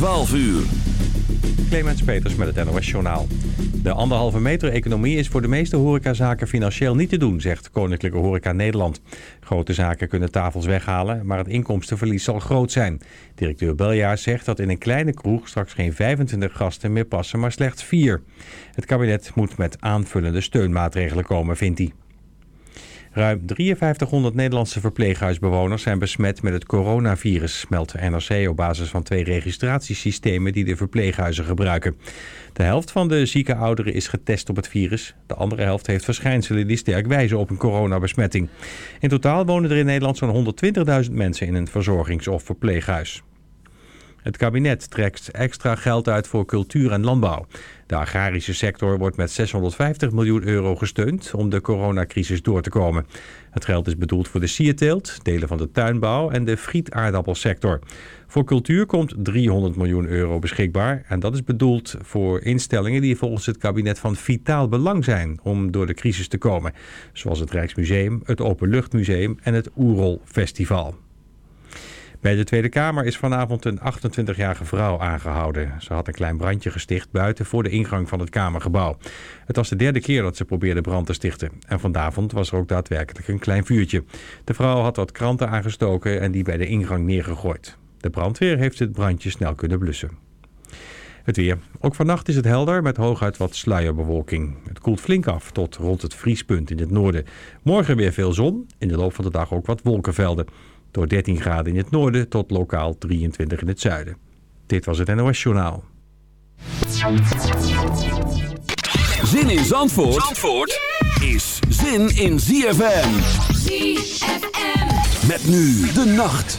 12 uur. Clemens Peters met het NOS Journaal. De anderhalve meter economie is voor de meeste horecazaken financieel niet te doen, zegt Koninklijke Horeca Nederland. Grote zaken kunnen tafels weghalen, maar het inkomstenverlies zal groot zijn. Directeur Beljaar zegt dat in een kleine kroeg straks geen 25 gasten meer passen, maar slechts 4. Het kabinet moet met aanvullende steunmaatregelen komen, vindt hij. Ruim 5300 Nederlandse verpleeghuisbewoners zijn besmet met het coronavirus, meldt NRC op basis van twee registratiesystemen die de verpleeghuizen gebruiken. De helft van de zieke ouderen is getest op het virus. De andere helft heeft verschijnselen die sterk wijzen op een coronabesmetting. In totaal wonen er in Nederland zo'n 120.000 mensen in een verzorgings- of verpleeghuis. Het kabinet trekt extra geld uit voor cultuur en landbouw. De agrarische sector wordt met 650 miljoen euro gesteund om de coronacrisis door te komen. Het geld is bedoeld voor de sierteelt, delen van de tuinbouw en de frietaardappelsector. Voor cultuur komt 300 miljoen euro beschikbaar en dat is bedoeld voor instellingen die volgens het kabinet van vitaal belang zijn om door de crisis te komen. Zoals het Rijksmuseum, het Openluchtmuseum en het Oerol Festival. Bij de Tweede Kamer is vanavond een 28-jarige vrouw aangehouden. Ze had een klein brandje gesticht buiten voor de ingang van het Kamergebouw. Het was de derde keer dat ze probeerde brand te stichten. En vanavond was er ook daadwerkelijk een klein vuurtje. De vrouw had wat kranten aangestoken en die bij de ingang neergegooid. De brandweer heeft het brandje snel kunnen blussen. Het weer. Ook vannacht is het helder met hooguit wat sluierbewolking. Het koelt flink af tot rond het vriespunt in het noorden. Morgen weer veel zon. In de loop van de dag ook wat wolkenvelden. Door 13 graden in het noorden tot lokaal 23 in het zuiden. Dit was het NOS Journaal. Zin in Zandvoort, Zandvoort is zin in ZFM. ZFM. Met nu de nacht.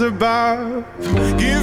Above. Give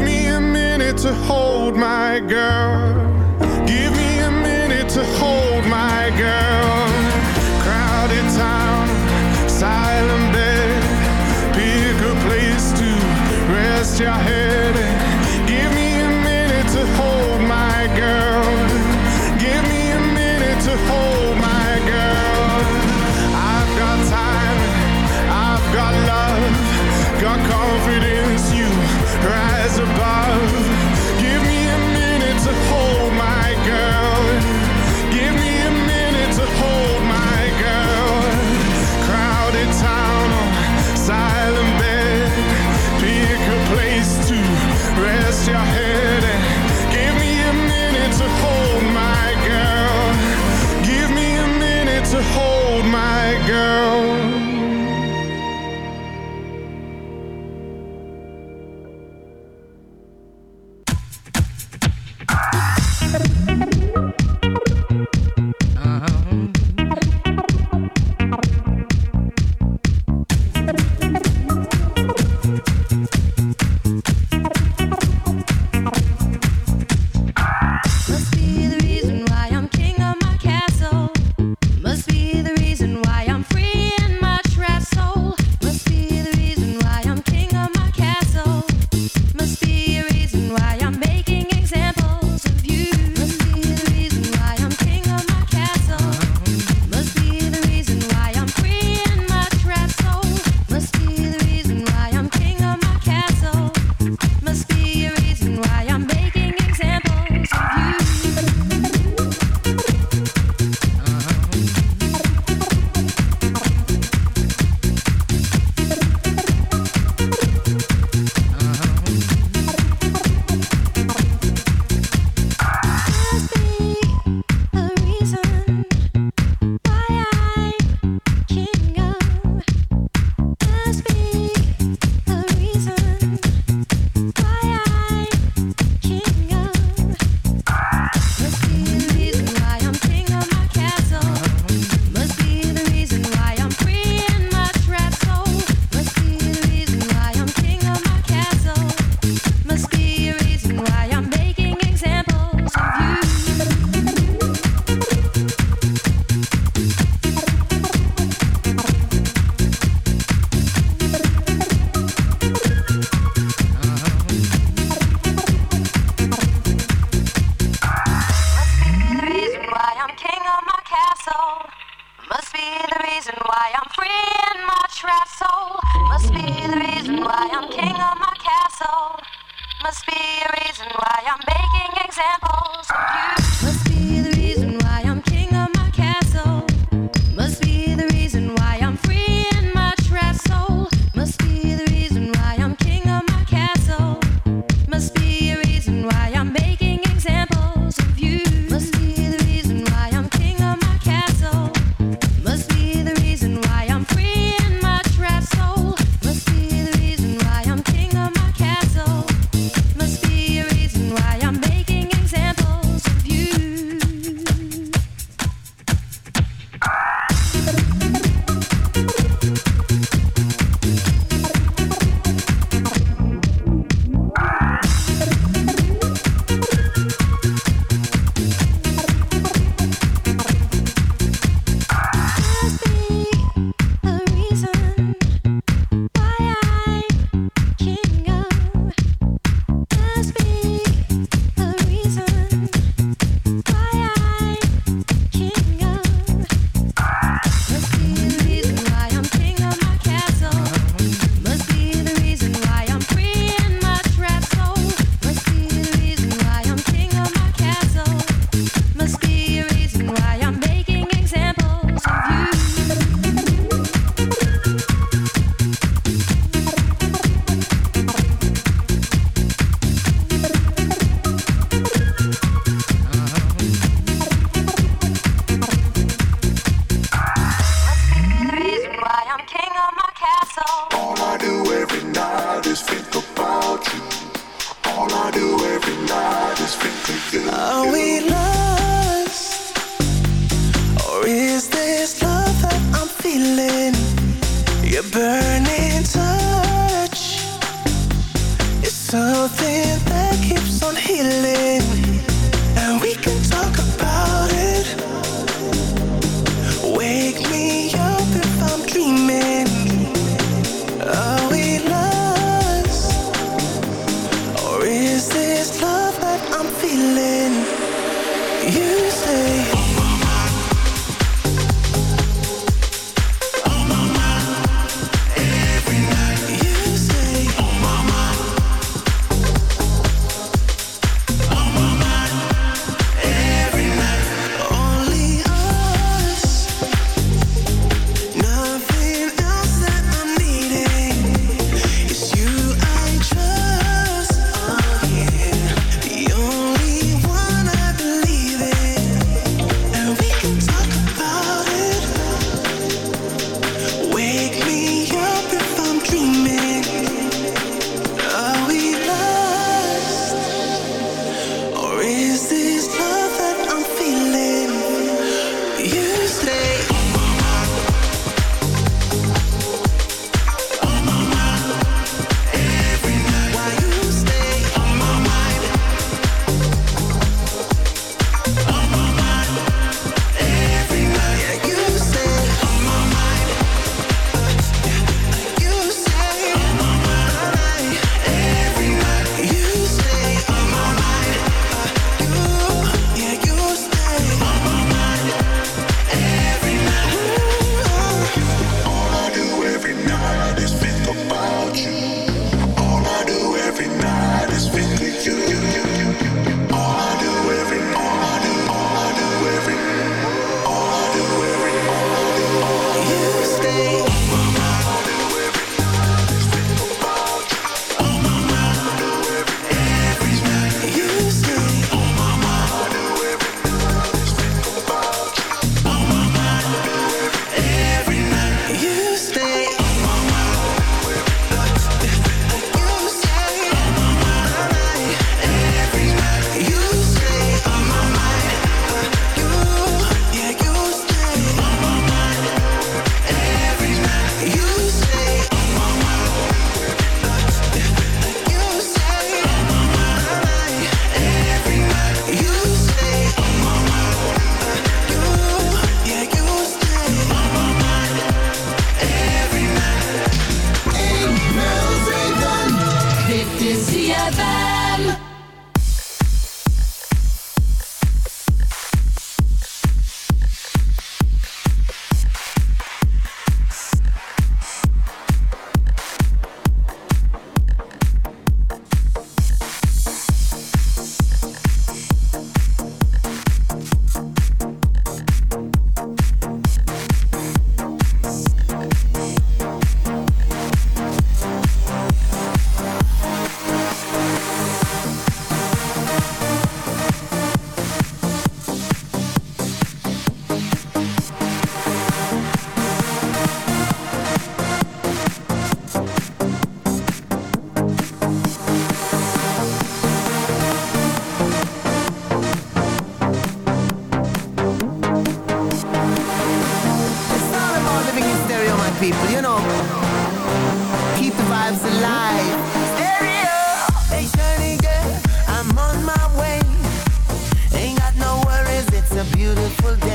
a beautiful day.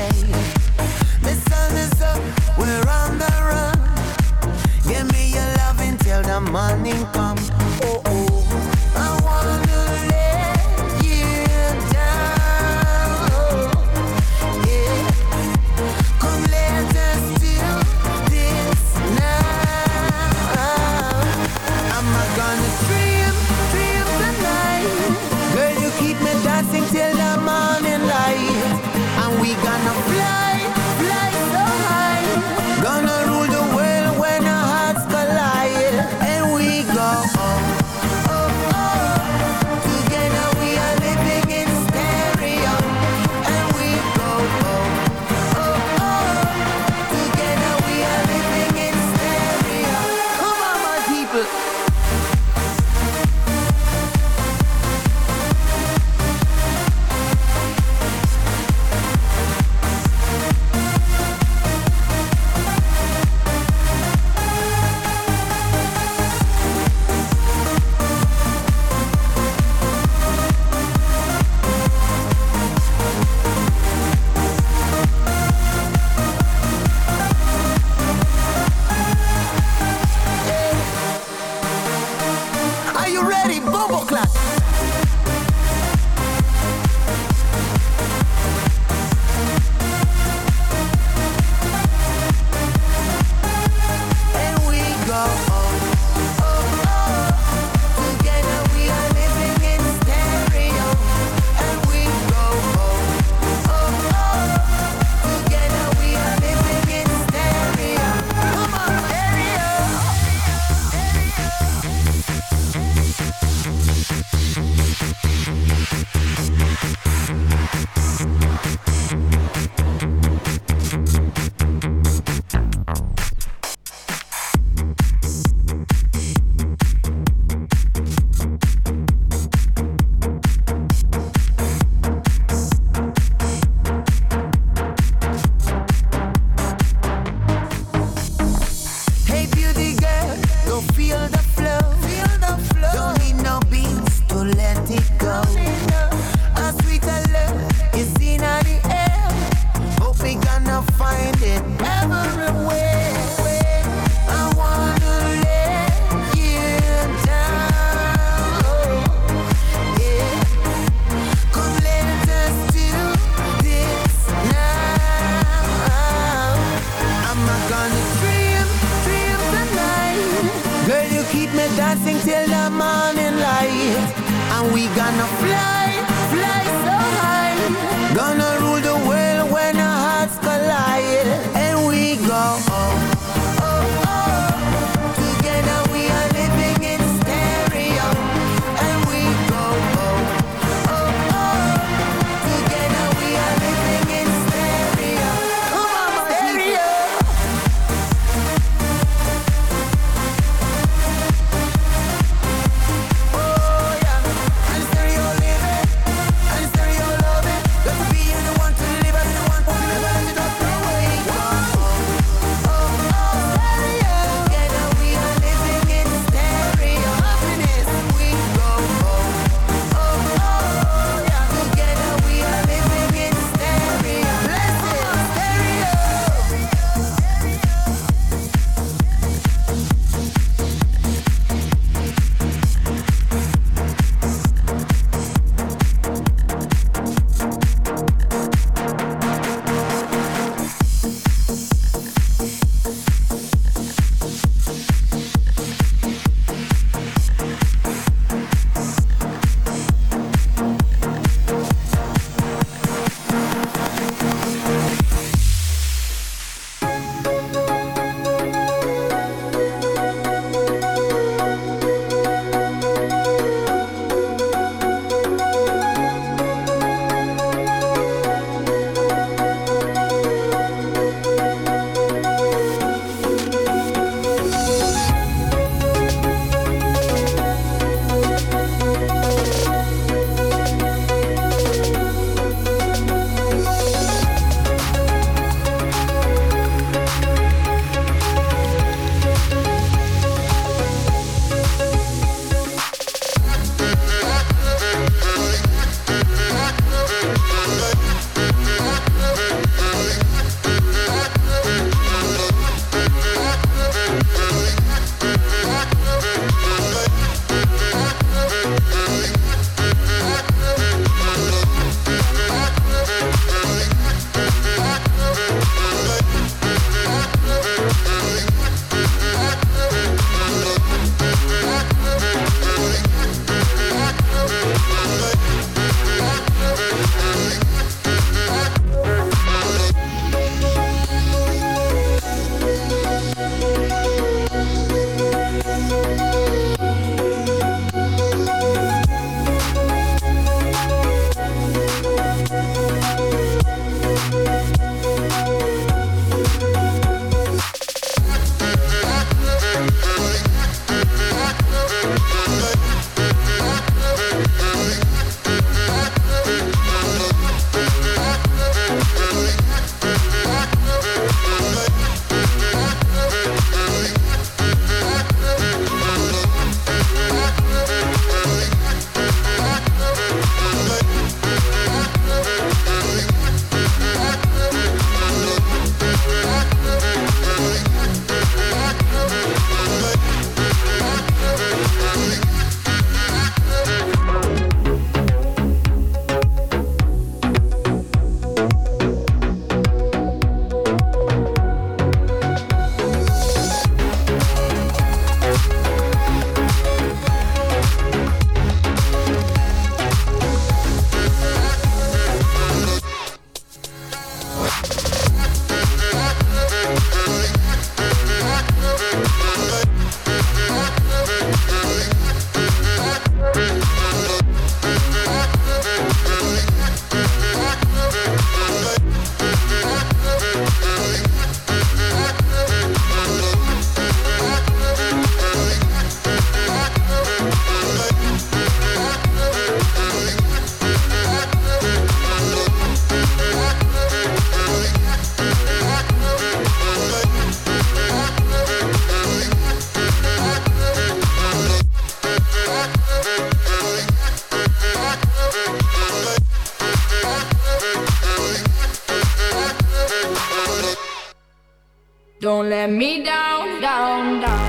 Don't let me down, down, down.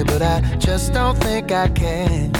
you, but I just don't think I can.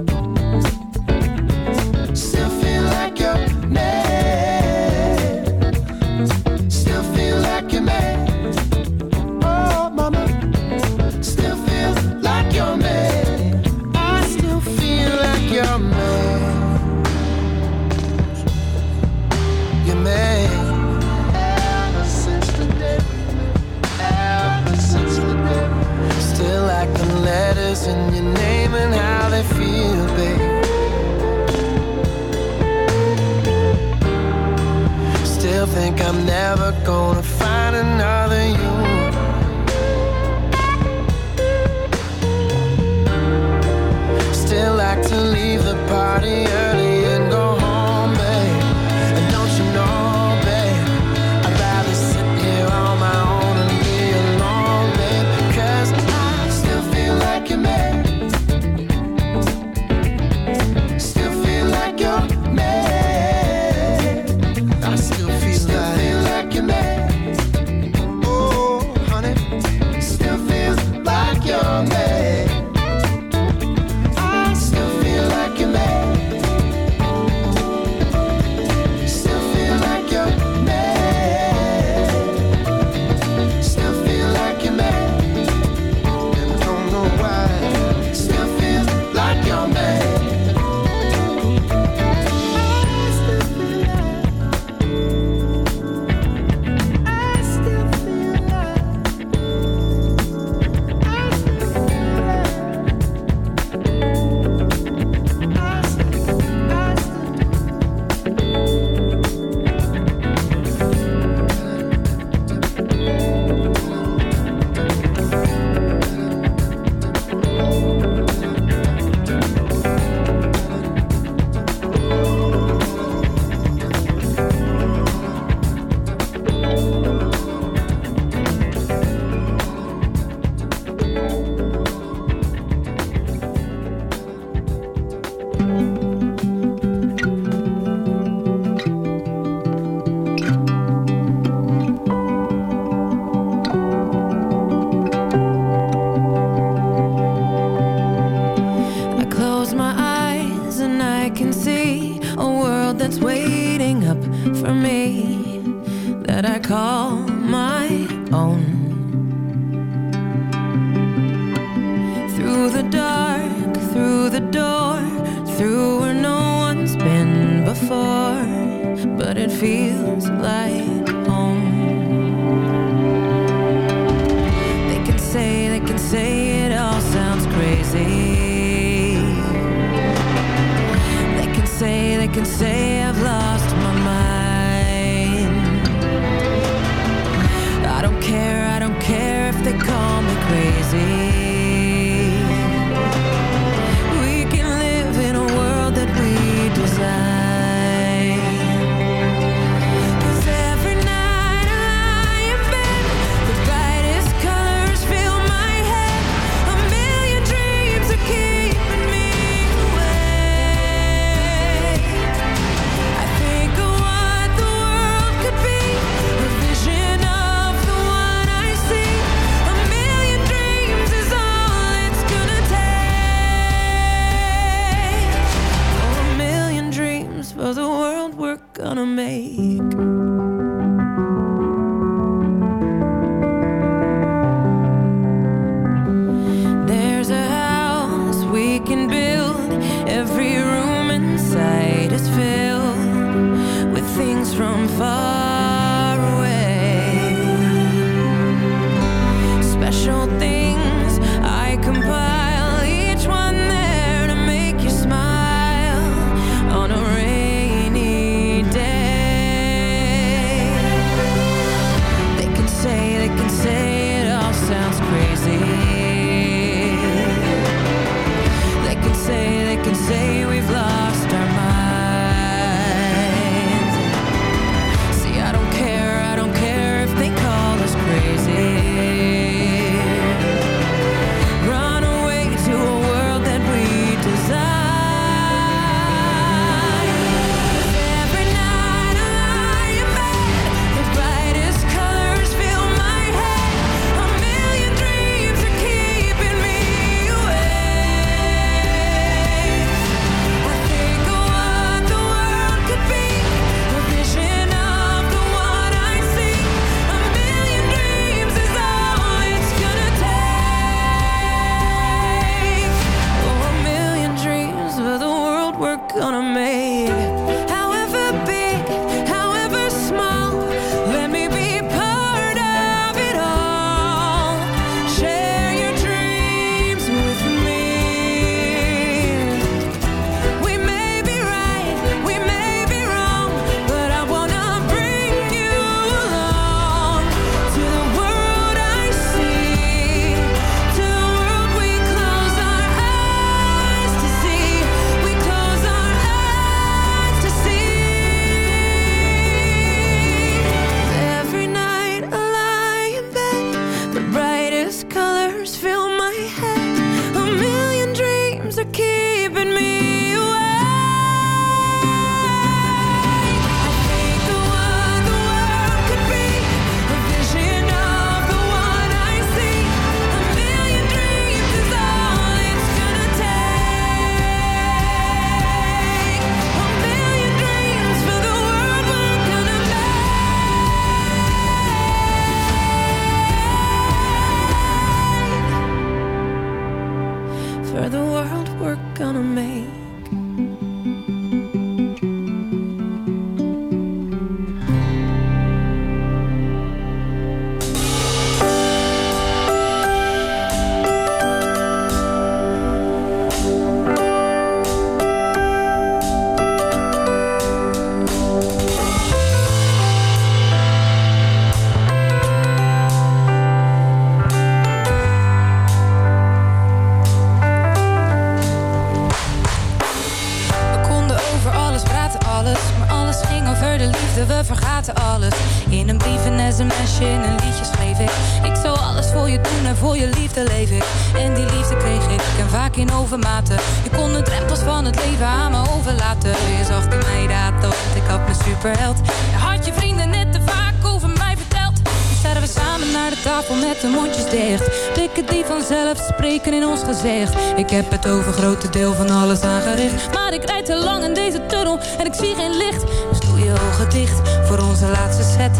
see. je liefde leef ik. En die liefde kreeg ik. En vaak in overmaten. Je kon de drempels van het leven aan me overlaten. Je zag in mij dat want ik had mijn superheld. Had je vrienden net te vaak over mij verteld. Nu staan we samen naar de tafel met de mondjes dicht. Blikken die vanzelf spreken in ons gezicht. Ik heb het over grote deel van alles aangericht. Maar ik rijd te lang in deze tunnel en ik zie geen licht. Dus doe je ogen dicht voor onze laatste set.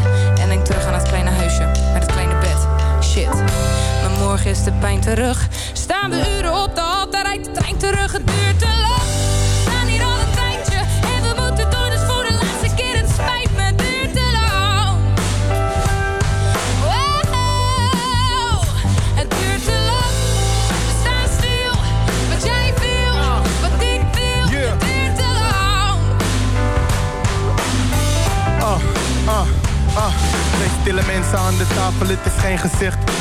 Morgen is de pijn terug. Staan we uren op de hal, daar rijdt de trein terug. Het duurt te lang. We staan hier al een tijdje en we moeten door, dus voor de laatste keer. Het spijt me, het duurt te lang. Wow, het duurt te lang. We staan stil, wat jij wil, wat ik wil. Het duurt te lang. Ah, ah, ah. Twee stille mensen aan de tafel, het is geen gezicht.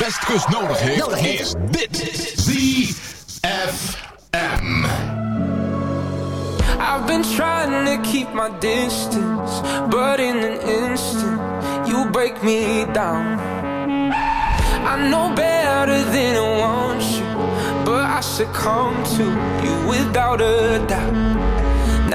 Wat de Westkust nodig heeft, is dit. ZFM. I've been trying to keep my distance, but in an instant, you break me down. I know better than I want you, but I succumb to you without a doubt.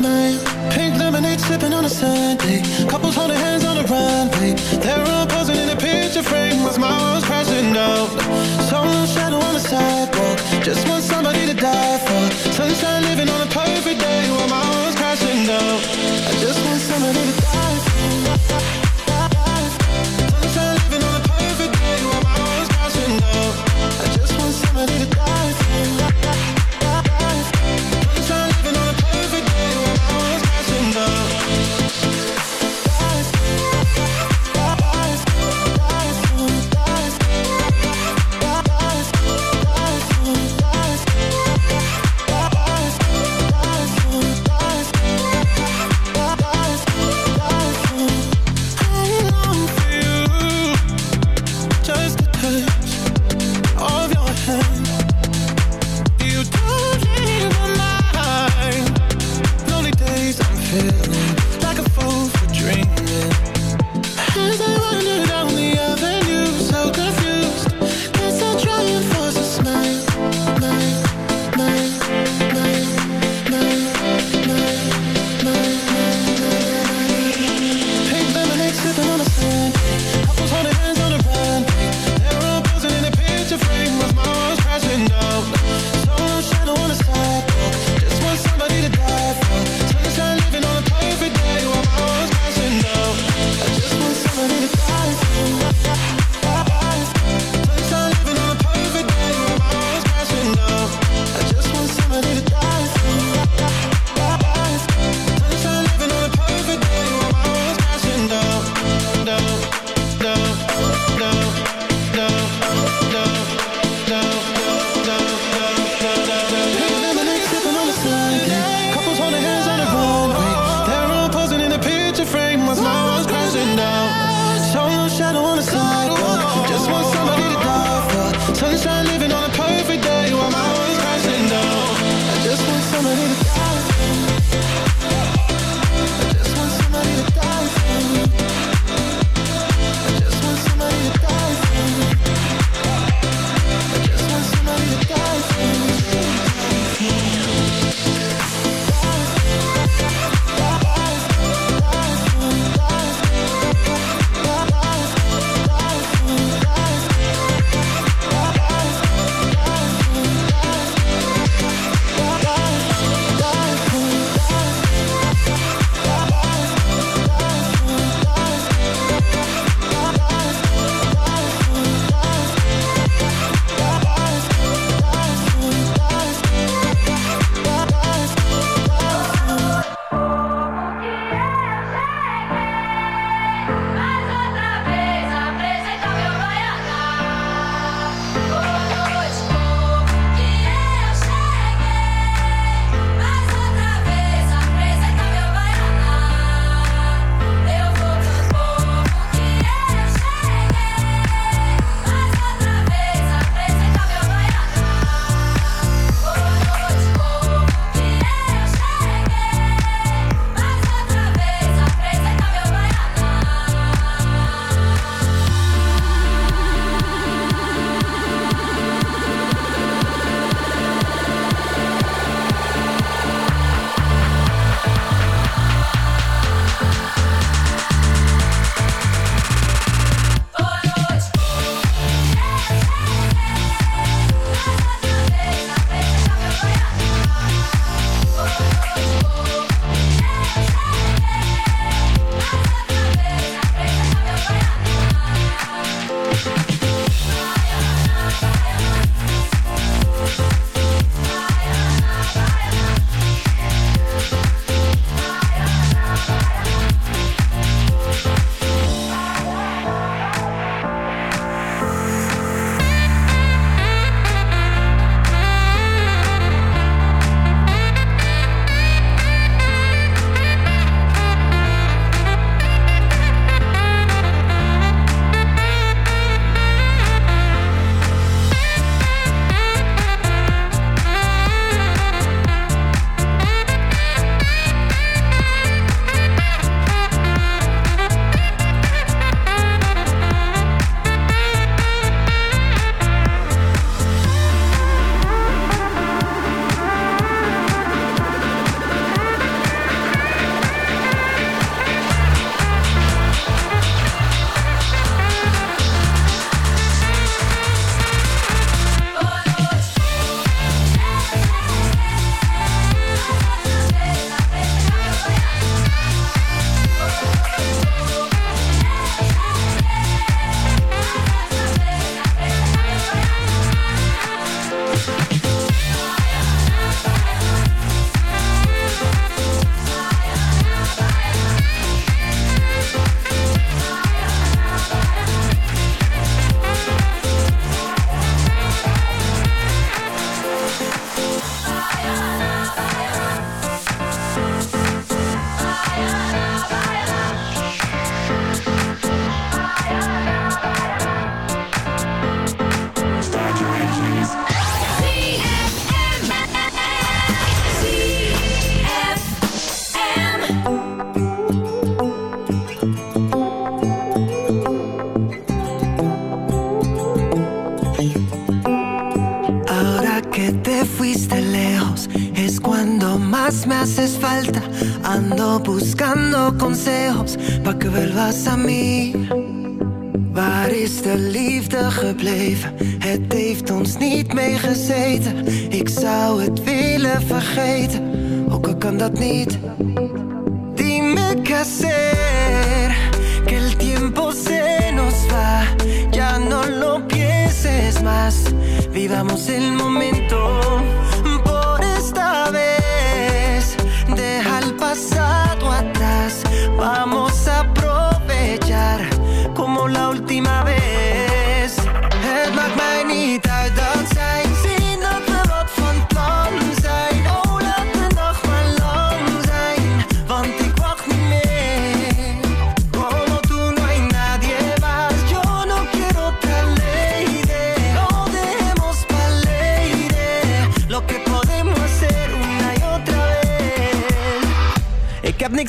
last night. Pink lemonade sipping on a Sunday. Couples holding hands on the runway. They're all posing in a picture frame with my world's crashing out. Solo shadow on the sidewalk. Just want somebody to die for. Sunshine living on a perfect day while my world's crashing out. I just want somebody to die for. De liefde gebleven? Het heeft ons niet meegezeten. Ik zou het willen vergeten, ook al kan dat niet.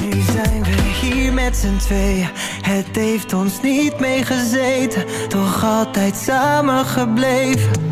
Nu zijn we hier met z'n tweeën. Het heeft ons niet meegezeten, toch altijd samen gebleven.